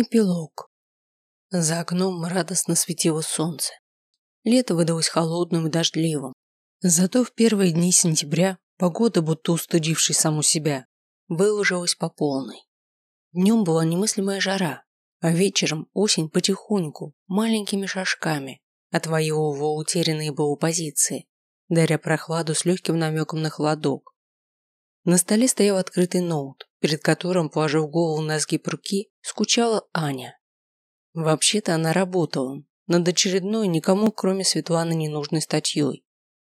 Эпилог. За окном радостно светило солнце. Лето выдалось холодным и дождливым. Зато в первые дни сентября погода, будто устудившись саму себя, выложилась по полной. Днем была немыслимая жара, а вечером осень потихоньку, маленькими шажками, отвоевывала утерянные было позиции, даря прохладу с легким намеком на холодок. На столе стоял открытый ноут, перед которым, положив голову на сгиб руки, скучала Аня. Вообще-то она работала над очередной никому, кроме Светланы, ненужной статьей.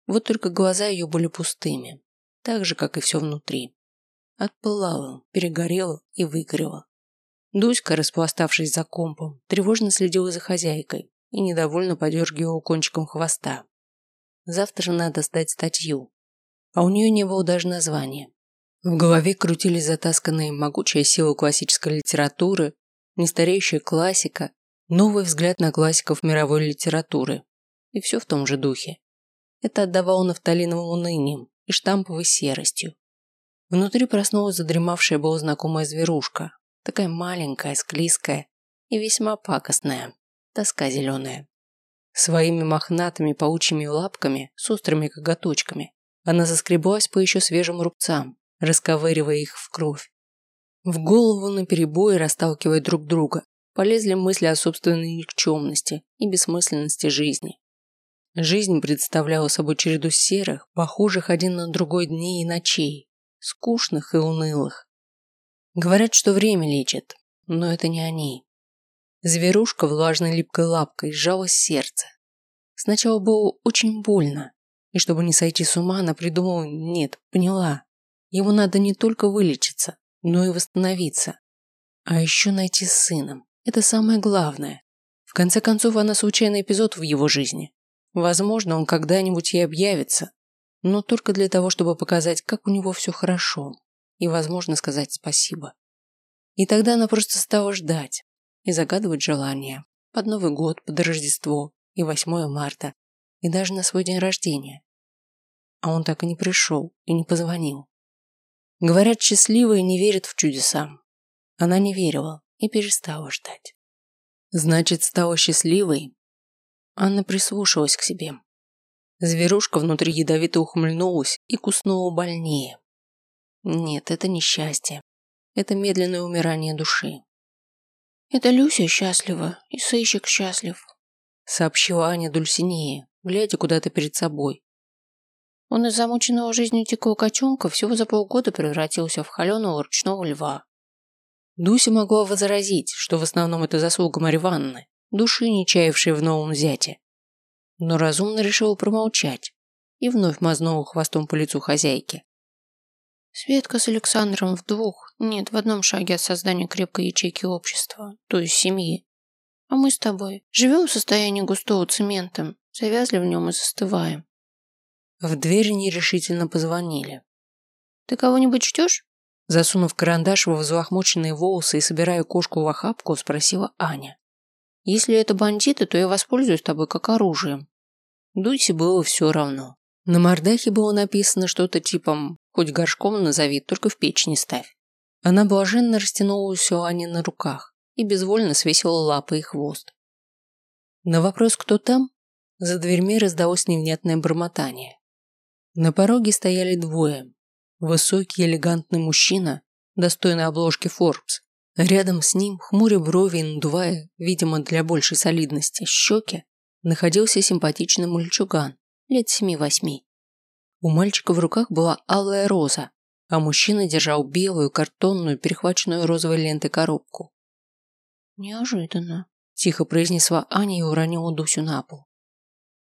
Вот только глаза ее были пустыми, так же, как и все внутри. Отпылала, перегорела и выгорела. Дуська, распластавшись за компом, тревожно следила за хозяйкой и недовольно подергивала кончиком хвоста. Завтра надо сдать статью, а у нее не было даже названия. В голове крутились затасканные могучая сила классической литературы, нестареющая классика, новый взгляд на классиков мировой литературы. И все в том же духе. Это отдавало нафталиновым унынием и штамповой серостью. Внутри проснулась задремавшая была знакомая зверушка, такая маленькая, склизкая и весьма пакостная, тоска зеленая. Своими мохнатыми паучьими лапками с острыми коготочками она заскреблась по еще свежим рубцам, расковыривая их в кровь. В голову наперебой, расталкивая друг друга, полезли мысли о собственной никчемности и бессмысленности жизни. Жизнь представляла собой череду серых, похожих один на другой дней и ночей, скучных и унылых. Говорят, что время лечит, но это не они. Зверушка влажной липкой лапкой сжалось сердце. Сначала было очень больно, и чтобы не сойти с ума, она придумала, нет, поняла, Ему надо не только вылечиться, но и восстановиться. А еще найти с сыном. Это самое главное. В конце концов, она случайный эпизод в его жизни. Возможно, он когда-нибудь ей объявится, но только для того, чтобы показать, как у него все хорошо, и, возможно, сказать спасибо. И тогда она просто стала ждать и загадывать желания под Новый год, под Рождество и 8 марта, и даже на свой день рождения. А он так и не пришел и не позвонил. Говорят, счастливые не верят в чудеса. Она не верила и перестала ждать. Значит, стала счастливой? Анна прислушалась к себе. Зверушка внутри ядовито ухмыльнулась и куснула больнее. Нет, это не счастье. Это медленное умирание души. «Это Люся счастлива, и сыщик счастлив», сообщила Аня Дульсинее, глядя куда-то перед собой. Он из замученного жизнью дикого котенка всего за полгода превратился в холеного ручного льва. Дуся могла возразить, что в основном это заслуга Марьи Ивановны, души не чаявшей в новом зяте. Но разумно решила промолчать и вновь мазнула хвостом по лицу хозяйки. Светка с Александром в двух, нет, в одном шаге от создания крепкой ячейки общества, то есть семьи. А мы с тобой живем в состоянии густого цемента, завязли в нем и застываем. В дверь нерешительно позвонили. «Ты кого-нибудь ждешь?» Засунув карандаш во взлохмоченные волосы и собирая кошку в охапку, спросила Аня. «Если это бандиты, то я воспользуюсь тобой как оружием». Дусе было все равно. На мордахе было написано что-то типа «Хоть горшком назови, только в печь не ставь». Она блаженно растянулась у Ани на руках и безвольно свесила лапы и хвост. На вопрос «Кто там?» за дверьми раздалось невнятное бормотание. На пороге стояли двое. Высокий элегантный мужчина, достойный обложки Forbes. Рядом с ним, хмуря брови и надувая, видимо, для большей солидности, щеки, находился симпатичный мальчуган, лет семи-восьми. У мальчика в руках была алая роза, а мужчина держал белую, картонную, перехваченную розовой лентой коробку. «Неожиданно», – тихо произнесла Аня и уронила Дусю на пол.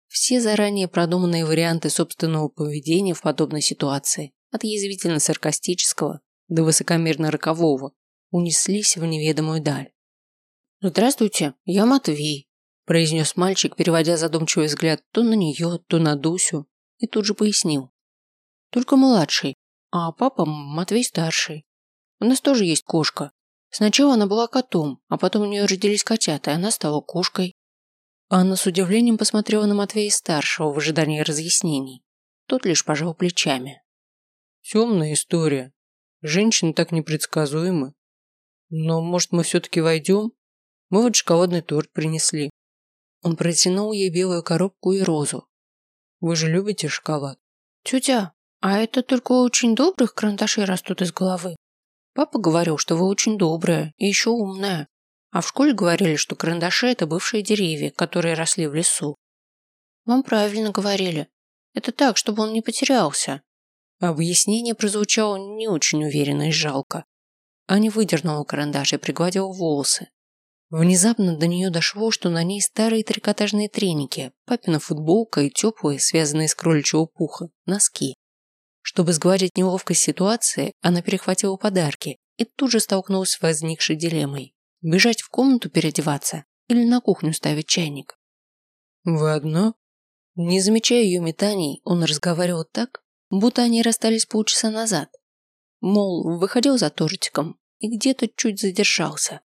Все заранее продуманные варианты собственного поведения в подобной ситуации, от язвительно-саркастического до высокомерно-рокового, унеслись в неведомую даль. «Здравствуйте, я Матвей», – произнес мальчик, переводя задумчивый взгляд то на нее, то на Дусю, и тут же пояснил. «Только младший, а папа Матвей старший. У нас тоже есть кошка. Сначала она была котом, а потом у нее родились котята, и она стала кошкой. Анна с удивлением посмотрела на Матвея-старшего в ожидании разъяснений. Тот лишь пожал плечами. Темная история. Женщины так непредсказуемы. Но, может, мы все-таки войдем? Мы вот шоколадный торт принесли. Он протянул ей белую коробку и розу. Вы же любите шоколад? Тетя, а это только у очень добрых карандашей растут из головы. Папа говорил, что вы очень добрая и еще умная. А в школе говорили, что карандаши – это бывшие деревья, которые росли в лесу. Вам правильно говорили. Это так, чтобы он не потерялся. Объяснение прозвучало не очень уверенно и жалко. Аня выдернула карандаш и пригладила волосы. Внезапно до нее дошло, что на ней старые трикотажные треники, папина футболка и теплые, связанные с кроличьего пуха, носки. Чтобы сгладить неловкость ситуации, она перехватила подарки и тут же столкнулась с возникшей дилеммой. Бежать в комнату переодеваться или на кухню ставить чайник? «Вы одно?» Не замечая ее метаний, он разговаривал так, будто они расстались полчаса назад. Мол, выходил за тортиком и где-то чуть задержался.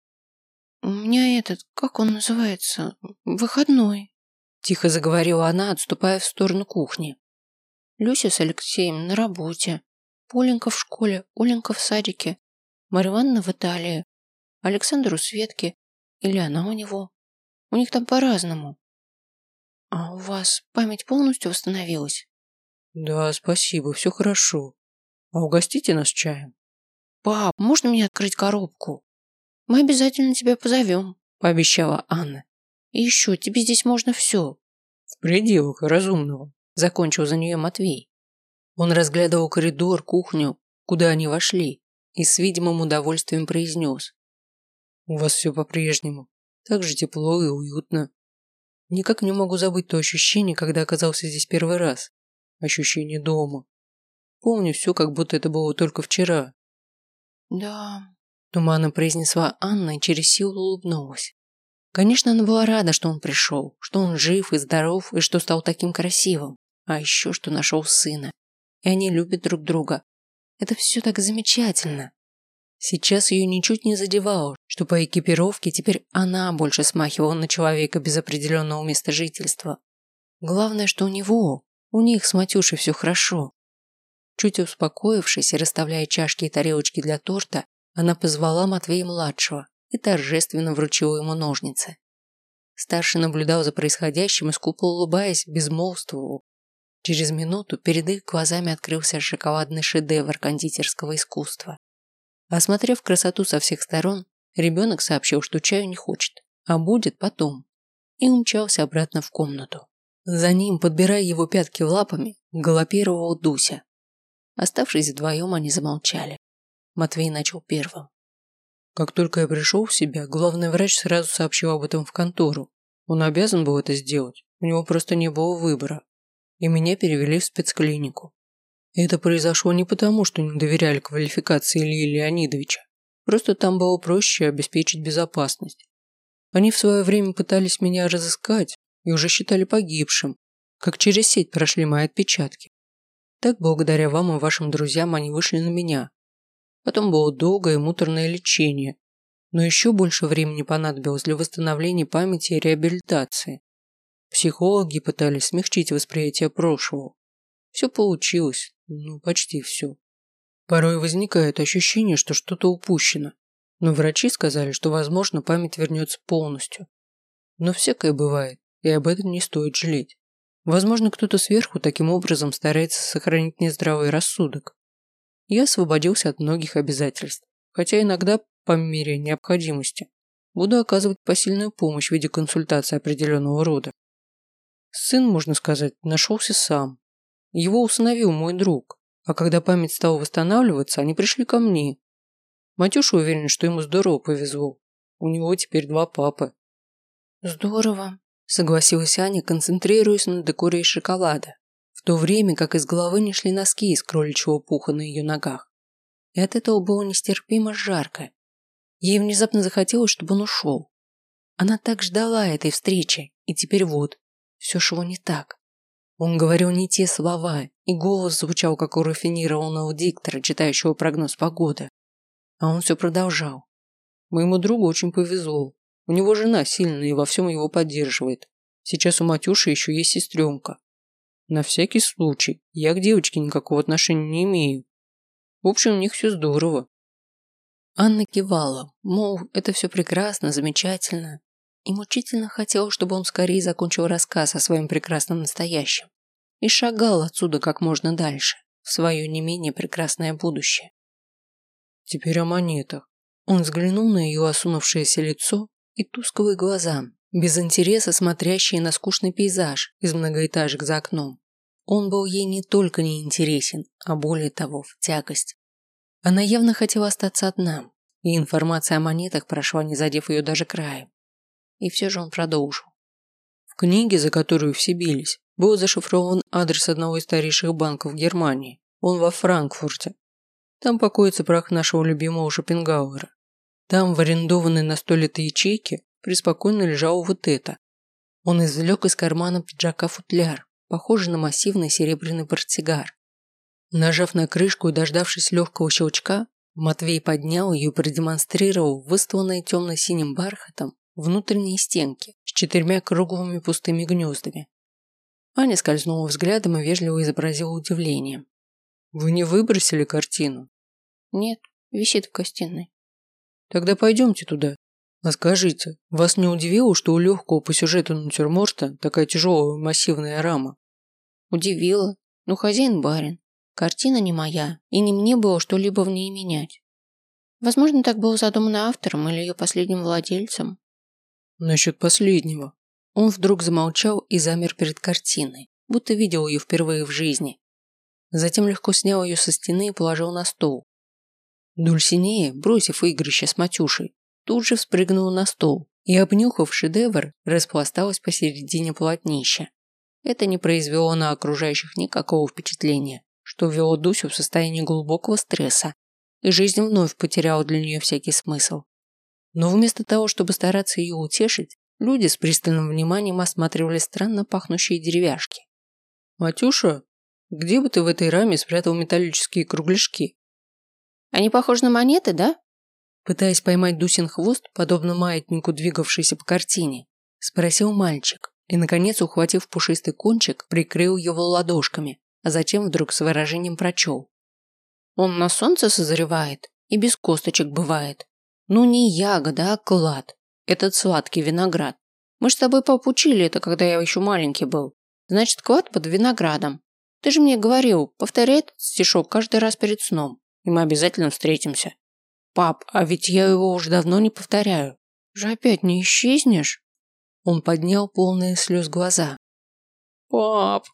«У меня этот, как он называется, выходной», – тихо заговорила она, отступая в сторону кухни. «Люся с Алексеем на работе, Поленька в школе, Оленька в садике, Марья Ивановна в Италии, Александр у Светки или она у него. У них там по-разному. А у вас память полностью восстановилась? Да, спасибо, все хорошо. А угостите нас чаем? Пап, можно мне открыть коробку? Мы обязательно тебя позовем, пообещала Анна. И еще, тебе здесь можно все. В пределах разумного, закончил за нее Матвей. Он разглядывал коридор, кухню, куда они вошли, и с видимым удовольствием произнес. У вас все по-прежнему. Так же тепло и уютно. Никак не могу забыть то ощущение, когда оказался здесь первый раз. Ощущение дома. Помню все, как будто это было только вчера. Да, туманно произнесла Анна и через силу улыбнулась. Конечно, она была рада, что он пришел, что он жив и здоров, и что стал таким красивым. А еще, что нашел сына. И они любят друг друга. Это все так замечательно. Сейчас ее ничуть не задевало, что по экипировке теперь она больше смахивала на человека без определенного места жительства. Главное, что у него, у них с Матюшей все хорошо. Чуть успокоившись и расставляя чашки и тарелочки для торта, она позвала Матвея-младшего и торжественно вручила ему ножницы. Старший наблюдал за происходящим и скупо улыбаясь, безмолвствовал. Через минуту перед их глазами открылся шоколадный шедевр кондитерского искусства. Осмотрев красоту со всех сторон, ребенок сообщил, что чаю не хочет, а будет потом, и умчался обратно в комнату. За ним, подбирая его пятки лапами, галопировал Дуся. Оставшись вдвоем, они замолчали. Матвей начал первым. Как только я пришел в себя, главный врач сразу сообщил об этом в контору. Он обязан был это сделать, у него просто не было выбора. И меня перевели в спецклинику. Это произошло не потому, что не доверяли квалификации Ильи Леонидовича. Просто там было проще обеспечить безопасность. Они в свое время пытались меня разыскать и уже считали погибшим, как через сеть прошли мои отпечатки. Так, благодаря вам и вашим друзьям, они вышли на меня. Потом было долгое и муторное лечение, но еще больше времени понадобилось для восстановления памяти и реабилитации. Психологи пытались смягчить восприятие прошлого. Все получилось, ну, почти все. Порой возникает ощущение, что что-то упущено. Но врачи сказали, что, возможно, память вернется полностью. Но всякое бывает, и об этом не стоит жалеть. Возможно, кто-то сверху таким образом старается сохранить нездравый рассудок. Я освободился от многих обязательств, хотя иногда, по мере необходимости, буду оказывать посильную помощь в виде консультации определенного рода. Сын, можно сказать, нашелся сам, его усыновил мой друг, а когда память стала восстанавливаться, они пришли ко мне. Матюша уверен, что ему здорово повезло. У него теперь два папы. Здорово, согласилась Аня, концентрируясь на декоре из шоколада, в то время как из головы не шли носки из кроличьего пуха на ее ногах. И от этого было нестерпимо жарко. Ей внезапно захотелось, чтобы он ушел. Она так ждала этой встречи, и теперь вот, все шло не так. Он говорил не те слова, и голос звучал, как у рафинированного диктора, читающего прогноз погоды. А он все продолжал. Моему другу очень повезло. У него жена сильная и во всем его поддерживает. Сейчас у Матюши еще есть сестренка. На всякий случай, я к девочке никакого отношения не имею. В общем, у них все здорово. Анна кивала, мол, это все прекрасно, замечательно, и мучительно хотела, чтобы он скорее закончил рассказ о своем прекрасном настоящем и шагал отсюда как можно дальше, в свое не менее прекрасное будущее. Теперь о монетах. Он взглянул на ее осунувшееся лицо и тусклые глаза, без интереса смотрящие на скучный пейзаж из многоэтажек за окном. Он был ей не только не интересен, а более того, в тягость. Она явно хотела остаться одна, и информация о монетах прошла, не задев ее даже краем. И все же он продолжил. В книге, за которую все бились, был зашифрован адрес одного из старейших банков Германии. Он во Франкфурте. Там покоится прах нашего любимого Шопенгауэра. Там, в арендованной на сто лет ячейке, преспокойно лежал вот это. Он извлек из кармана пиджака футляр, похожий на массивный серебряный портсигар. Нажав на крышку и дождавшись легкого щелчка, Матвей поднял ее и продемонстрировал выставленные темно-синим бархатом внутренние стенки с четырьмя круглыми пустыми гнездами. Аня скользнула взглядом и вежливо изобразила удивление. «Вы не выбросили картину?» «Нет, висит в гостиной». «Тогда пойдемте туда. А скажите, вас не удивило, что у легкого по сюжету натюрморта такая тяжелая массивная рама?» «Удивило. Ну, хозяин барин. Картина не моя, и не мне было что-либо в ней менять. Возможно, так было задумано автором или ее последним владельцем. Насчет последнего. Он вдруг замолчал и замер перед картиной, будто видел ее впервые в жизни. Затем легко снял ее со стены и положил на стол. Дульсинея, бросив игрище с Матюшей, тут же вспрыгнула на стол и, обнюхав шедевр, распласталась посередине полотнища. Это не произвело на окружающих никакого впечатления что ввело Дусю в состояние глубокого стресса, и жизнь вновь потеряла для нее всякий смысл. Но вместо того, чтобы стараться ее утешить, люди с пристальным вниманием осматривали странно пахнущие деревяшки. «Матюша, где бы ты в этой раме спрятал металлические кругляшки?» «Они похожи на монеты, да?» Пытаясь поймать Дусин хвост, подобно маятнику, двигавшийся по картине, спросил мальчик и, наконец, ухватив пушистый кончик, прикрыл его ладошками, а затем вдруг с выражением прочел. Он на солнце созревает и без косточек бывает. Ну не ягода, а клад. Этот сладкий виноград. Мы с тобой попучили это, когда я еще маленький был. Значит, клад под виноградом. Ты же мне говорил, повторяй этот стишок каждый раз перед сном, и мы обязательно встретимся. Пап, а ведь я его уже давно не повторяю. Же опять не исчезнешь? Он поднял полные слез глаза. Пап,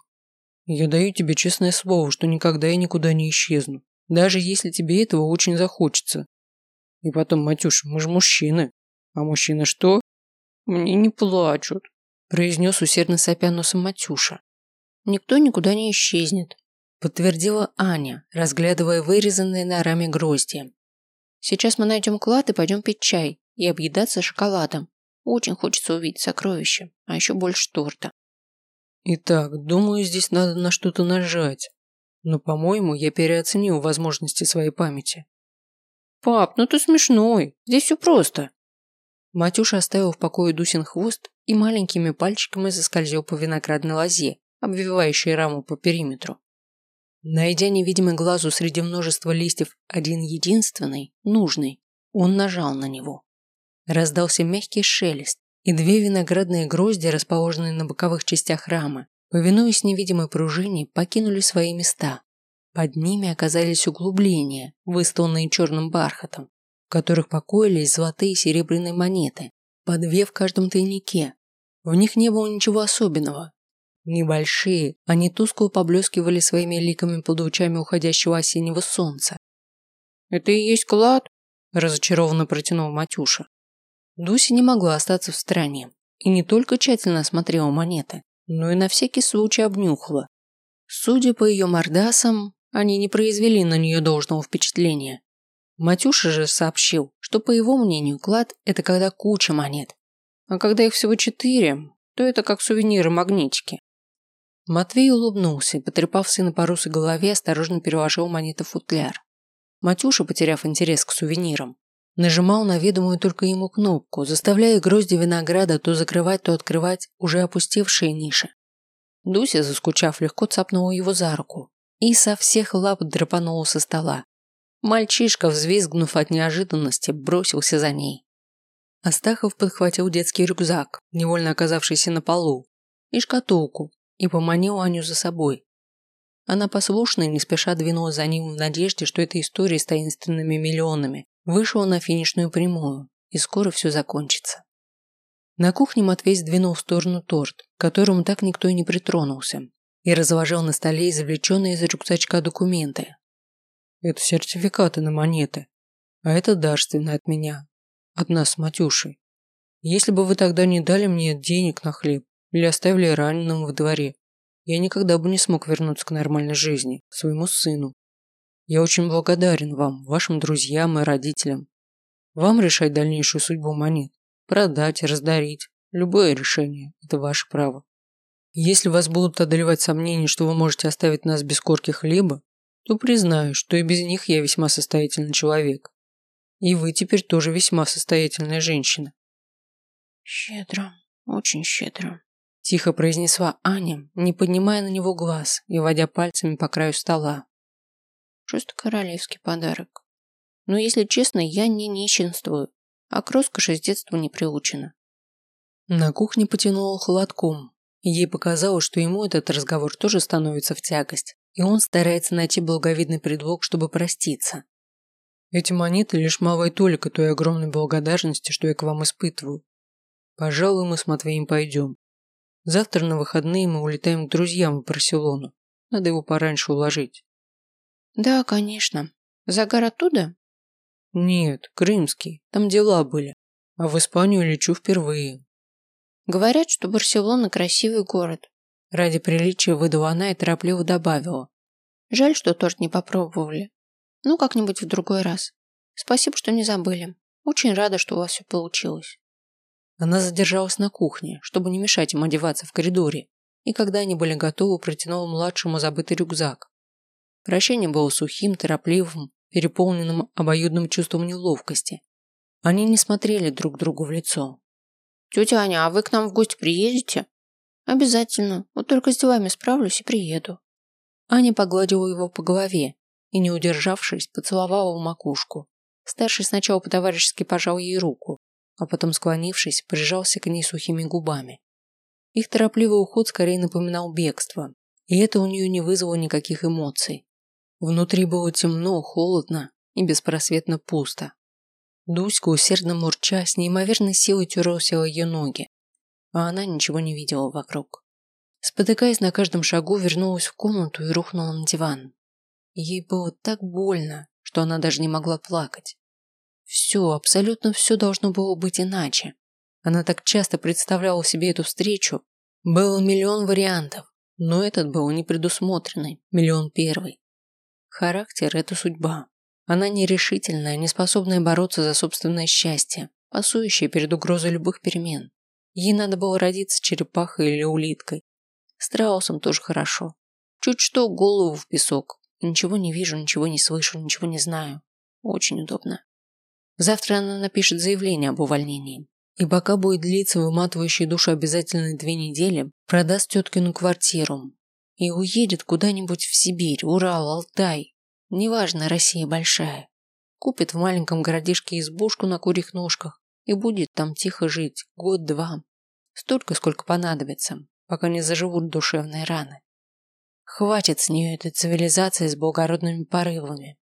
я даю тебе честное слово, что никогда и никуда не исчезну, даже если тебе этого очень захочется. И потом, Матюш, мы же мужчины. А мужчины что? Мне не плачут, произнес усердно сопя носом Матюша. Никто никуда не исчезнет, подтвердила Аня, разглядывая вырезанные на раме грозди. Сейчас мы найдем клад и пойдем пить чай и объедаться шоколадом. Очень хочется увидеть сокровища, а еще больше торта. Итак, думаю, здесь надо на что-то нажать. Но, по-моему, я переоценил возможности своей памяти. Пап, ну ты смешной. Здесь все просто. Матюша оставил в покое Дусин хвост и маленькими пальчиками заскользил по виноградной лозе, обвивающей раму по периметру. Найдя невидимый глазу среди множества листьев один единственный, нужный, он нажал на него. Раздался мягкий шелест, и две виноградные грозди, расположенные на боковых частях рамы, повинуясь невидимой пружине, покинули свои места. Под ними оказались углубления, выстланные черным бархатом, в которых покоились золотые и серебряные монеты, по две в каждом тайнике. В них не было ничего особенного. Небольшие, они тускло поблескивали своими ликами под лучами уходящего осеннего солнца. «Это и есть клад?» – разочарованно протянул Матюша. Дуся не могла остаться в стороне и не только тщательно осмотрела монеты, но и на всякий случай обнюхала. Судя по ее мордасам, они не произвели на нее должного впечатления. Матюша же сообщил, что, по его мнению, клад – это когда куча монет, а когда их всего четыре, то это как сувениры-магнитики. Матвей улыбнулся и, потрепав сына по русой голове, осторожно переложил монеты в футляр. Матюша, потеряв интерес к сувенирам, Нажимал на ведомую только ему кнопку, заставляя грозди винограда то закрывать, то открывать уже опустевшие ниши. Дуся, заскучав, легко цапнула его за руку и со всех лап драпанула со стола. Мальчишка, взвизгнув от неожиданности, бросился за ней. Астахов подхватил детский рюкзак, невольно оказавшийся на полу, и шкатулку, и поманил Аню за собой. Она послушно и не спеша двинулась за ним в надежде, что эта история с таинственными миллионами вышла на финишную прямую, и скоро все закончится. На кухне Матвей сдвинул в сторону торт, к которому так никто и не притронулся, и разложил на столе извлеченные из рюкзачка документы. Это сертификаты на монеты, а это дарственное от меня, от нас с Матюшей. Если бы вы тогда не дали мне денег на хлеб или оставили раненым в дворе, я никогда бы не смог вернуться к нормальной жизни, к своему сыну. Я очень благодарен вам, вашим друзьям и родителям. Вам решать дальнейшую судьбу монет. Продать, раздарить. Любое решение – это ваше право. Если вас будут одолевать сомнения, что вы можете оставить нас без корки хлеба, то признаю, что и без них я весьма состоятельный человек. И вы теперь тоже весьма состоятельная женщина. Щедро, очень щедро. Тихо произнесла Аня, не поднимая на него глаз и водя пальцами по краю стола. Просто королевский подарок. Но если честно, я не нищенствую, а к роскоши с детства не приучена. На кухне потянуло холодком, ей показалось, что ему этот разговор тоже становится в тягость, и он старается найти благовидный предлог, чтобы проститься. Эти монеты лишь малая толика той огромной благодарности, что я к вам испытываю. Пожалуй, мы с Матвеем пойдем. Завтра на выходные мы улетаем к друзьям в Барселону. Надо его пораньше уложить. Да, конечно. Загар оттуда? Нет, крымский. Там дела были. А в Испанию лечу впервые. Говорят, что Барселона красивый город. Ради приличия выдала она и торопливо добавила. Жаль, что торт не попробовали. Ну, как-нибудь в другой раз. Спасибо, что не забыли. Очень рада, что у вас все получилось. Она задержалась на кухне, чтобы не мешать им одеваться в коридоре, и когда они были готовы, протянула младшему забытый рюкзак. Прощение было сухим, торопливым, переполненным обоюдным чувством неловкости. Они не смотрели друг другу в лицо. «Тетя Аня, а вы к нам в гости приедете?» «Обязательно. Вот только с делами справлюсь и приеду». Аня погладила его по голове и, не удержавшись, поцеловала в макушку. Старший сначала по-товарищески пожал ей руку, а потом, склонившись, прижался к ней сухими губами. Их торопливый уход скорее напоминал бегство, и это у нее не вызвало никаких эмоций. Внутри было темно, холодно и беспросветно пусто. Дуська, усердно мурча, с неимоверной силой терлся ее ноги, а она ничего не видела вокруг. Спотыкаясь на каждом шагу, вернулась в комнату и рухнула на диван. Ей было так больно, что она даже не могла плакать. Все, абсолютно все должно было быть иначе. Она так часто представляла себе эту встречу. Был миллион вариантов, но этот был непредусмотренный, миллион первый. Характер – это судьба. Она нерешительная, неспособная бороться за собственное счастье, пасующая перед угрозой любых перемен. Ей надо было родиться черепахой или улиткой. Страусом тоже хорошо. Чуть что, голову в песок. Ничего не вижу, ничего не слышу, ничего не знаю. Очень удобно. Завтра она напишет заявление об увольнении. И пока будет длиться выматывающая душу обязательно две недели, продаст теткину квартиру. И уедет куда-нибудь в Сибирь, Урал, Алтай. Неважно, Россия большая. Купит в маленьком городишке избушку на курьих ножках и будет там тихо жить год-два. Столько, сколько понадобится, пока не заживут душевные раны. Хватит с нее этой цивилизации с благородными порывами.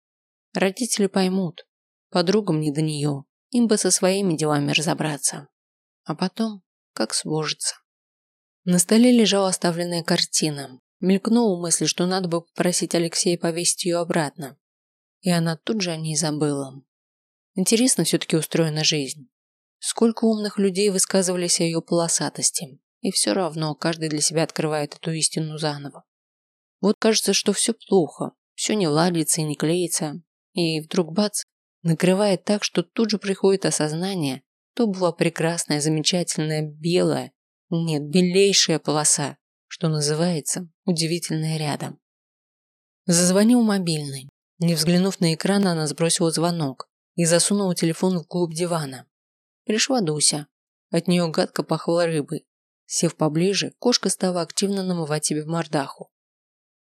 Родители поймут, Подругам не до нее. Им бы со своими делами разобраться. А потом, как сложится. На столе лежала оставленная картина. Мелькнула мысль, что надо бы попросить Алексея повесить ее обратно. И она тут же о ней забыла. Интересно все-таки устроена жизнь. Сколько умных людей высказывались о ее полосатости. И все равно каждый для себя открывает эту истину заново. Вот кажется, что все плохо, все не ладится и не клеится. И вдруг бац, накрывает так, что тут же приходит осознание, то была прекрасная, замечательная, белая, нет, белейшая полоса, что называется, удивительная рядом. Зазвонил мобильный. Не взглянув на экран, она сбросила звонок и засунула телефон в глубь дивана. Пришла Дуся. От нее гадко пахло рыбой. Сев поближе, кошка стала активно намывать себе в мордаху.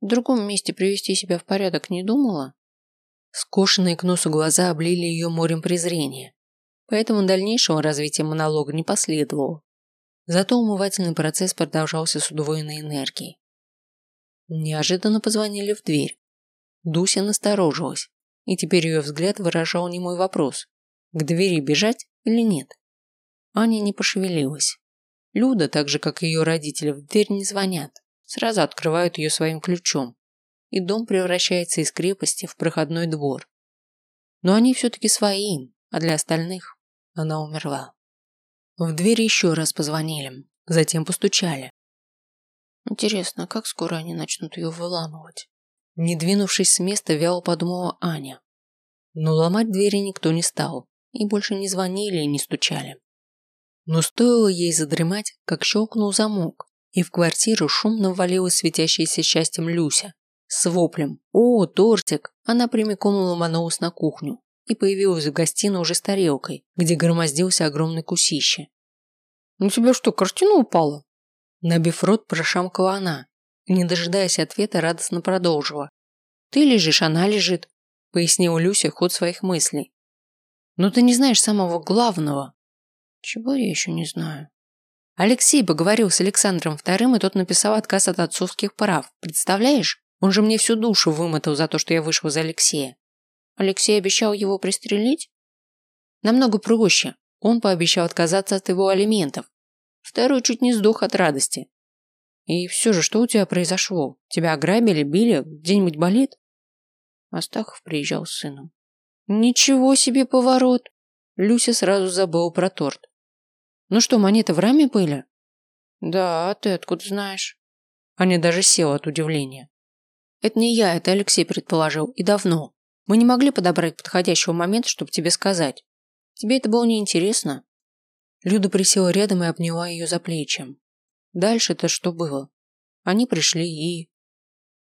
В другом месте привести себя в порядок не думала? Скошенные к носу глаза облили ее морем презрения. Поэтому дальнейшего развития монолога не последовало. Зато умывательный процесс продолжался с удвоенной энергией. Неожиданно позвонили в дверь. Дуся насторожилась, и теперь ее взгляд выражал не мой вопрос – к двери бежать или нет. Аня не пошевелилась. Люда, так же как и ее родители, в дверь не звонят, сразу открывают ее своим ключом, и дом превращается из крепости в проходной двор. Но они все-таки свои, а для остальных она умерла. В дверь еще раз позвонили, затем постучали. Интересно, как скоро они начнут ее выламывать? Не двинувшись с места, вяло подумала Аня. Но ломать двери никто не стал, и больше не звонили и не стучали. Но стоило ей задремать, как щелкнул замок, и в квартиру шумно ввалилась светящаяся счастьем Люся. С воплем «О, тортик!» она прямиком ломанулась на кухню и появилась в гостиной уже с тарелкой, где громоздился огромный кусище. «У тебя что, картина упала?» Набив рот, прошамкала она, не дожидаясь ответа, радостно продолжила. «Ты лежишь, она лежит», – пояснила Люся ход своих мыслей. «Но ты не знаешь самого главного, чего я еще не знаю? Алексей поговорил с Александром Вторым, и тот написал отказ от отцовских прав. Представляешь? Он же мне всю душу вымотал за то, что я вышел за Алексея. Алексей обещал его пристрелить? Намного проще. Он пообещал отказаться от его алиментов. Второй чуть не сдох от радости. И все же, что у тебя произошло? Тебя ограбили, били, где-нибудь болит? Астахов приезжал с сыном. Ничего себе поворот! Люся сразу забыла про торт. Ну что, монеты в раме были? Да, а ты откуда знаешь? Аня даже села от удивления. Это не я, это Алексей предположил, и давно. Мы не могли подобрать подходящего момента, чтобы тебе сказать. Тебе это было неинтересно? Люда присела рядом и обняла ее за плечи. Дальше-то что было? Они пришли и...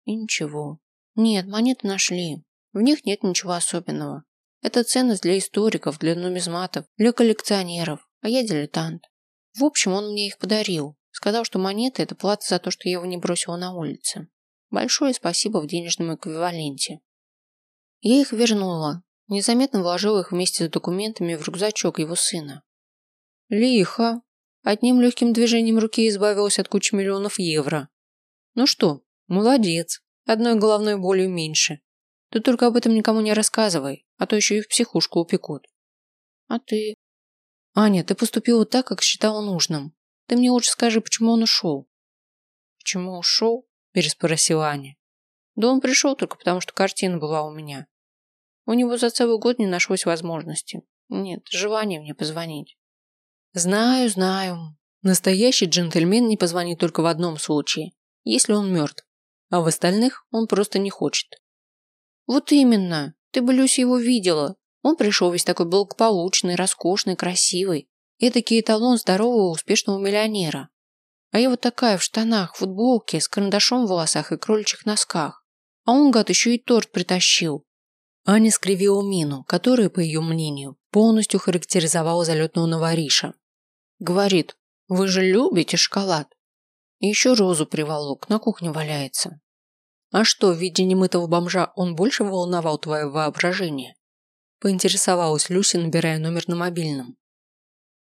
И ничего. Нет, монеты нашли. В них нет ничего особенного. Это ценность для историков, для нумизматов, для коллекционеров, а я дилетант. В общем, он мне их подарил. Сказал, что монеты – это плата за то, что я его не бросила на улице. Большое спасибо в денежном эквиваленте. Я их вернула. Незаметно вложила их вместе с документами в рюкзачок его сына. Лихо. Одним легким движением руки избавилась от кучи миллионов евро. Ну что, молодец. Одной головной болью меньше. Ты только об этом никому не рассказывай, а то еще и в психушку упекут. А ты? Аня, ты поступила так, как считала нужным. Ты мне лучше скажи, почему он ушел. Почему ушел? Переспросила Аня. Да он пришел только потому, что картина была у меня. У него за целый год не нашлось возможности. Нет, желания мне позвонить. Знаю, знаю. Настоящий джентльмен не позвонит только в одном случае, если он мертв. А в остальных он просто не хочет. Вот именно. Ты бы, Люся, его видела. Он пришел весь такой благополучный, роскошный, красивый. Эдакий эталон здорового, успешного миллионера. А я вот такая в штанах, футболке, с карандашом в волосах и кроличьих носках. А он, гад, еще и торт притащил. Аня скривила мину, которая, по ее мнению, полностью характеризовала залетного новориша. Говорит, вы же любите шоколад. Еще розу приволок, на кухне валяется. А что, в виде немытого бомжа он больше волновал твое воображение? Поинтересовалась Люси, набирая номер на мобильном.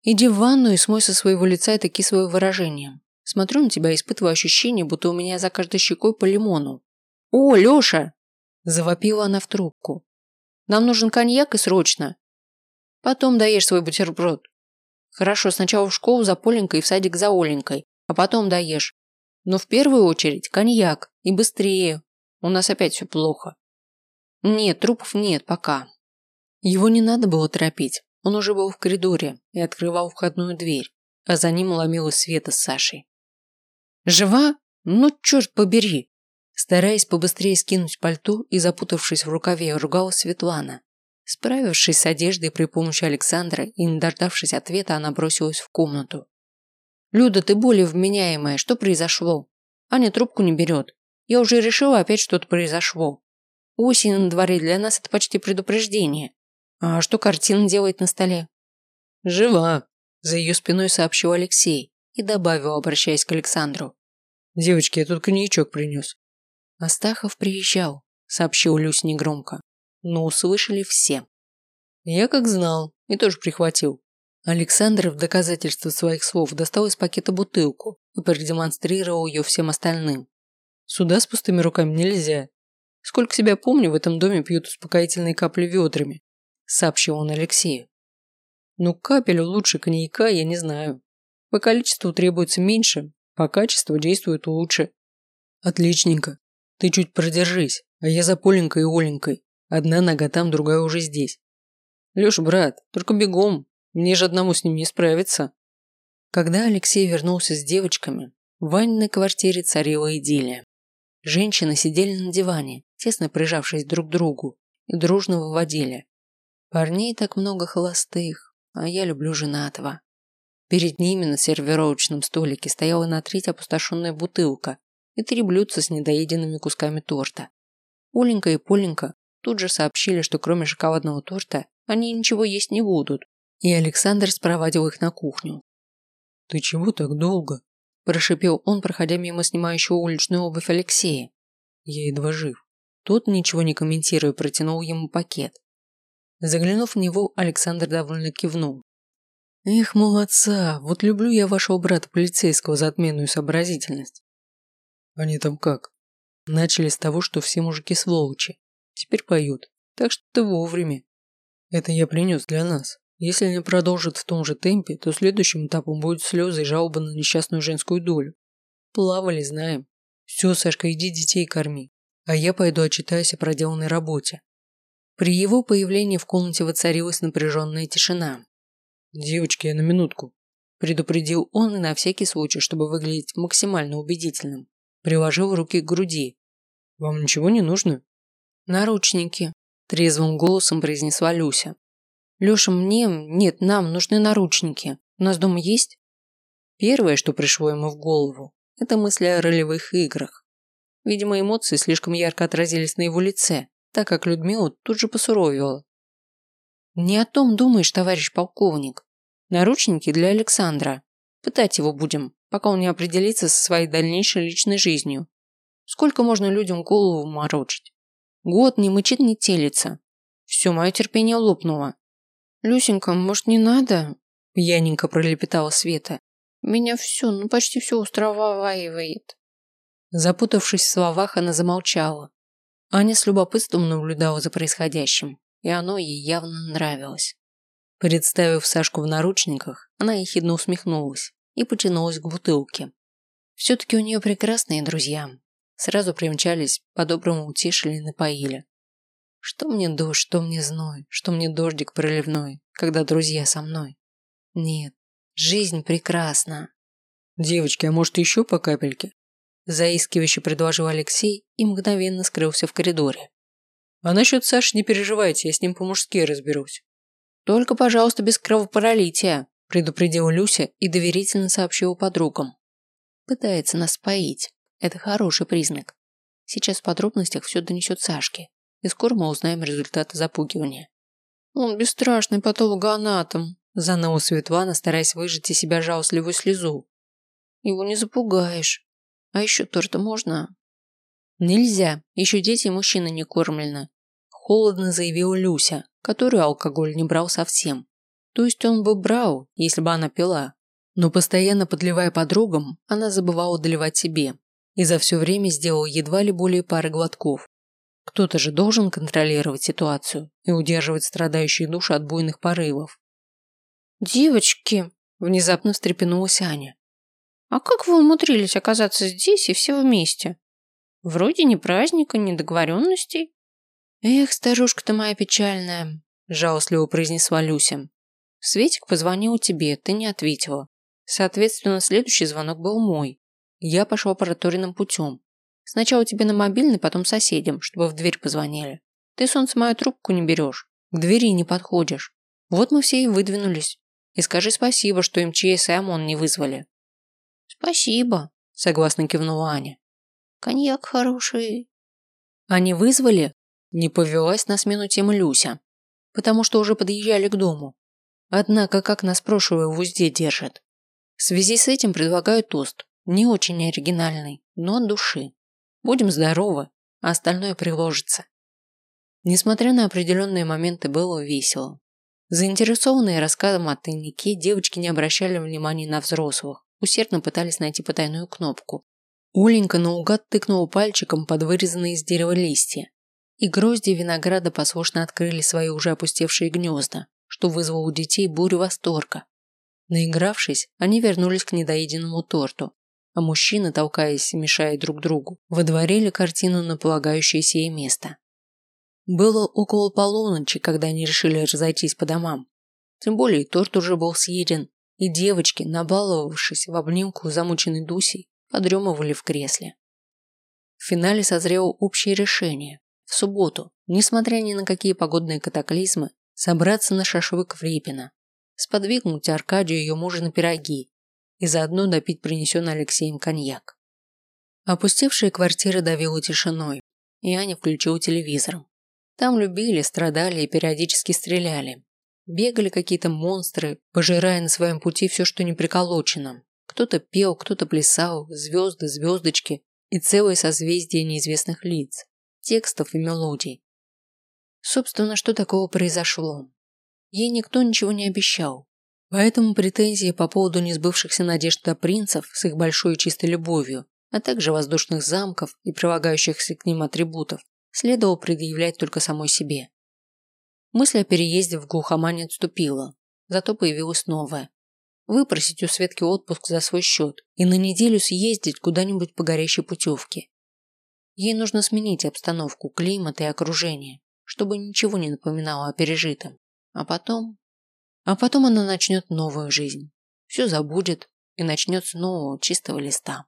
Иди в ванну и смой со своего лица это кислое выражение. Смотрю на тебя и испытываю ощущение, будто у меня за каждой щекой по лимону. О, Леша! Завопила она в трубку. Нам нужен коньяк и срочно. Потом доешь свой бутерброд. Хорошо, сначала в школу за Поленькой и в садик за Оленькой, а потом доешь. Но в первую очередь коньяк. И быстрее. У нас опять все плохо. Нет, трупов нет пока. Его не надо было торопить. Он уже был в коридоре и открывал входную дверь, а за ним ломилась Света с Сашей. «Жива? Ну, черт побери!» Стараясь побыстрее скинуть пальто и запутавшись в рукаве, ругала Светлана. Справившись с одеждой при помощи Александра и не дождавшись ответа, она бросилась в комнату. «Люда, ты более вменяемая. Что произошло?» Аня трубку не берет. Я уже решила, опять что-то произошло. Осень на дворе для нас это почти предупреждение. А что картина делает на столе? Жива, за ее спиной сообщил Алексей и добавил, обращаясь к Александру. Девочки, я тут коньячок принес. Астахов приезжал, сообщил Люсь негромко. но услышали все. Я как знал, и тоже прихватил. Александр в доказательство своих слов достал из пакета бутылку и продемонстрировал ее всем остальным. Сюда с пустыми руками нельзя. Сколько себя помню, в этом доме пьют успокоительные капли ведрами, сообщил он Алексею. Ну, капелю лучше коньяка я не знаю. По количеству требуется меньше, по качеству действует лучше. Отличненько. Ты чуть продержись, а я за Поленькой и Оленькой. Одна нога там, другая уже здесь. Леш, брат, только бегом. Мне же одному с ним не справиться. Когда Алексей вернулся с девочками, в Ваниной квартире царила идиллия. Женщины сидели на диване, тесно прижавшись друг к другу, и дружно выводили. Парней так много холостых, а я люблю женатого. Перед ними на сервировочном столике стояла на треть опустошенная бутылка и три блюдца с недоеденными кусками торта. Оленька и Поленька тут же сообщили, что кроме шоколадного торта они ничего есть не будут, и Александр спровадил их на кухню. «Ты чего так долго?» – прошипел он, проходя мимо снимающего уличную обувь Алексея. «Я едва жив». Тот, ничего не комментируя, протянул ему пакет. Заглянув в него, Александр довольно кивнул. Эх, молодца, вот люблю я вашего брата полицейского за отменную сообразительность. Они там как? Начали с того, что все мужики сволочи. Теперь поют. Так что ты вовремя. Это я принес для нас. Если они продолжат в том же темпе, то следующим этапом будут слезы и жалобы на несчастную женскую долю. Плавали, знаем. Все, Сашка, иди детей корми. А я пойду отчитаюсь о проделанной работе. При его появлении в комнате воцарилась напряженная тишина. «Девочки, я на минутку», – предупредил он и на всякий случай, чтобы выглядеть максимально убедительным. Приложил руки к груди. «Вам ничего не нужно?» «Наручники», – трезвым голосом произнесла Люся. «Леша, мне... Нет, нам нужны наручники. У нас дома есть?» Первое, что пришло ему в голову, это мысли о ролевых играх. Видимо, эмоции слишком ярко отразились на его лице, так как Людмила тут же посуровила. Не о том думаешь, товарищ полковник. Наручники для Александра. Пытать его будем, пока он не определится со своей дальнейшей личной жизнью. Сколько можно людям голову морочить? Год не мычит, не телится. Все, мое терпение лопнуло. Люсенька, может, не надо? Пьяненько пролепетала Света. Меня все, ну почти все устраивает. Запутавшись в словах, она замолчала. Аня с любопытством наблюдала за происходящим и оно ей явно нравилось. Представив Сашку в наручниках, она ехидно усмехнулась и потянулась к бутылке. Все-таки у нее прекрасные друзья. Сразу примчались, по-доброму утешили и напоили. Что мне дождь, что мне зной, что мне дождик проливной, когда друзья со мной? Нет, жизнь прекрасна. Девочки, а может еще по капельке? Заискивающе предложил Алексей и мгновенно скрылся в коридоре. А насчет Саши не переживайте, я с ним по-мужски разберусь. Только, пожалуйста, без кровопролития, предупредила Люся и доверительно сообщила подругам. Пытается нас поить. Это хороший признак. Сейчас в подробностях все донесет Сашке, и скоро мы узнаем результаты запугивания. Он бесстрашный патологоанатом, заныла Светлана, стараясь выжать из себя жалостливую слезу. Его не запугаешь. А еще торта можно? Нельзя, еще дети и мужчины не кормлены. Холодно заявила Люся, которую алкоголь не брал совсем. То есть он бы брал, если бы она пила. Но постоянно подливая подругам, она забывала доливать себе. И за все время сделала едва ли более пары глотков. Кто-то же должен контролировать ситуацию и удерживать страдающие души от буйных порывов. «Девочки!» – внезапно встрепенулась Аня. «А как вы умудрились оказаться здесь и все вместе?» Вроде ни праздника, ни договоренностей. Эх, старушка-то моя печальная, жалостливо произнесла Люся. Светик позвонил тебе, ты не ответила. Соответственно, следующий звонок был мой. Я пошла проторенным путем. Сначала тебе на мобильный, потом соседям, чтобы в дверь позвонили. Ты, солнце, мою трубку не берешь, к двери не подходишь. Вот мы все и выдвинулись. И скажи спасибо, что МЧС и ОМОН не вызвали. Спасибо, согласно кивнула Аня. Коньяк хороший. Они вызвали? Не повелась на смену темы Люся, потому что уже подъезжали к дому. Однако, как нас прошлое в узде держит. В связи с этим предлагаю тост. Не очень оригинальный, но от души. Будем здоровы, а остальное приложится. Несмотря на определенные моменты, было весело. Заинтересованные рассказом о тайнике, девочки не обращали внимания на взрослых, усердно пытались найти потайную кнопку. Оленька наугад тыкнула пальчиком под вырезанные из дерева листья, и грозди винограда послушно открыли свои уже опустевшие гнезда, что вызвало у детей бурю восторга. Наигравшись, они вернулись к недоеденному торту, а мужчины, толкаясь и мешая друг другу, выдворили картину на полагающееся ей место. Было около полуночи, когда они решили разойтись по домам. Тем более торт уже был съеден, и девочки, набаловавшись в обнимку замученной Дусей, подремывали в кресле. В финале созрело общее решение в субботу, несмотря ни на какие погодные катаклизмы, собраться на шашлык в Репино, сподвигнуть Аркадию ее мужа на пироги и заодно допить принесенный Алексеем коньяк. Опустевшая квартира давила тишиной, и Аня включила телевизор. Там любили, страдали и периодически стреляли. Бегали какие-то монстры, пожирая на своем пути все, что не приколочено. Кто-то пел, кто-то плясал, звезды, звездочки и целое созвездие неизвестных лиц, текстов и мелодий. Собственно, что такого произошло? Ей никто ничего не обещал. Поэтому претензии по поводу несбывшихся надежд до принцев с их большой и чистой любовью, а также воздушных замков и прилагающихся к ним атрибутов, следовало предъявлять только самой себе. Мысль о переезде в глухомань отступила, зато появилась новая выпросить у Светки отпуск за свой счет и на неделю съездить куда-нибудь по горящей путевке. Ей нужно сменить обстановку, климат и окружение, чтобы ничего не напоминало о пережитом. А потом... А потом она начнет новую жизнь. Все забудет и начнет с нового чистого листа.